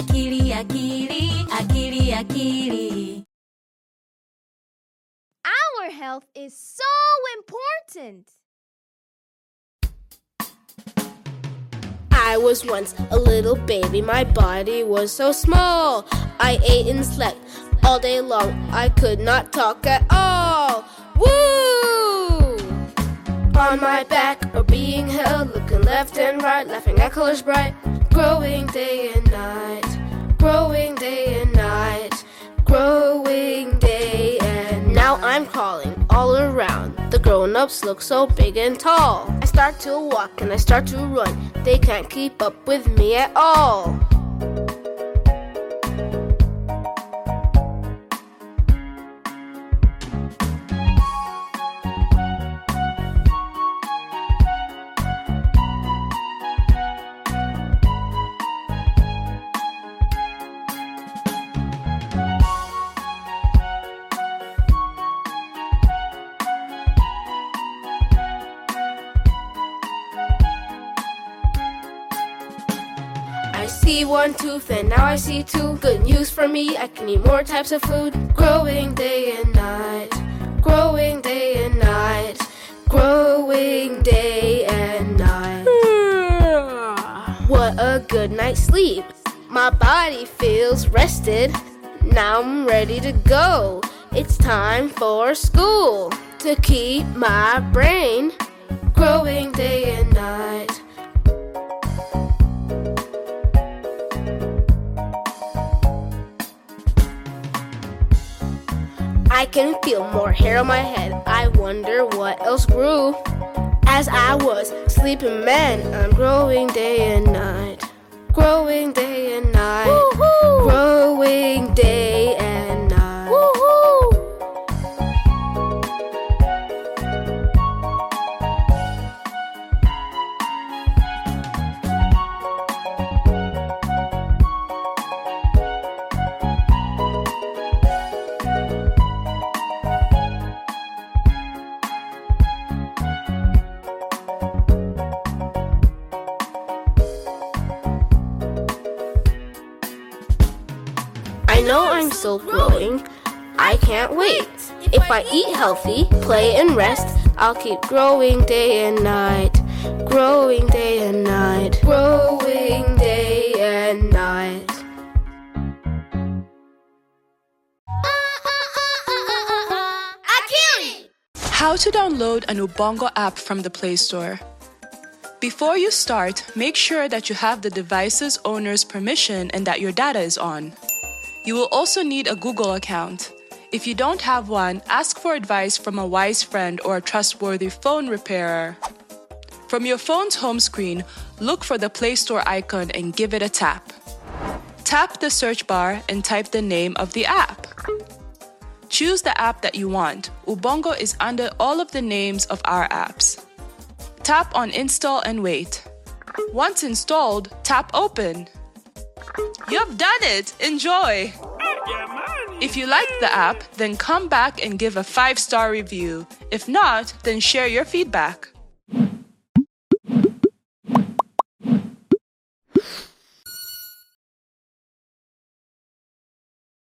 akili, akili, akili, akili. Our health is so important. I was once a little baby, my body was so small. I ate and slept all day long, I could not talk at all. Woo! On my back or being held, looking left and right, laughing at colors bright. Growing day and I'm crawling all around. The grown ups look so big and tall. I start to walk and I start to run. They can't keep up with me at all. See one tooth and now I see two. Good news for me, I can eat more types of food. Growing day and night, growing day and night, growing day and night. What a good night's sleep. My body feels rested. Now I'm ready to go. It's time for school to keep my brain growing day I can feel more hair on my head. I wonder what else grew. As I was sleeping, man, I'm growing day and night. Growing day and night. Woohoo! I know I'm still growing. I can't wait. If I eat healthy, play and rest, I'll keep growing day and night. Growing day and night. Growing day and night. How to download an Ubongo app from the Play Store. Before you start, make sure that you have the device's owner's permission and that your data is on. You will also need a Google account. If you don't have one, ask for advice from a wise friend or a trustworthy phone repairer. From your phone's home screen, look for the Play Store icon and give it a tap. Tap the search bar and type the name of the app. Choose the app that you want. Ubongo is under all of the names of our apps. Tap on install and wait. Once installed, tap open. You've done it! Enjoy! If you like the app, then come back and give a five star review. If not, then share your feedback.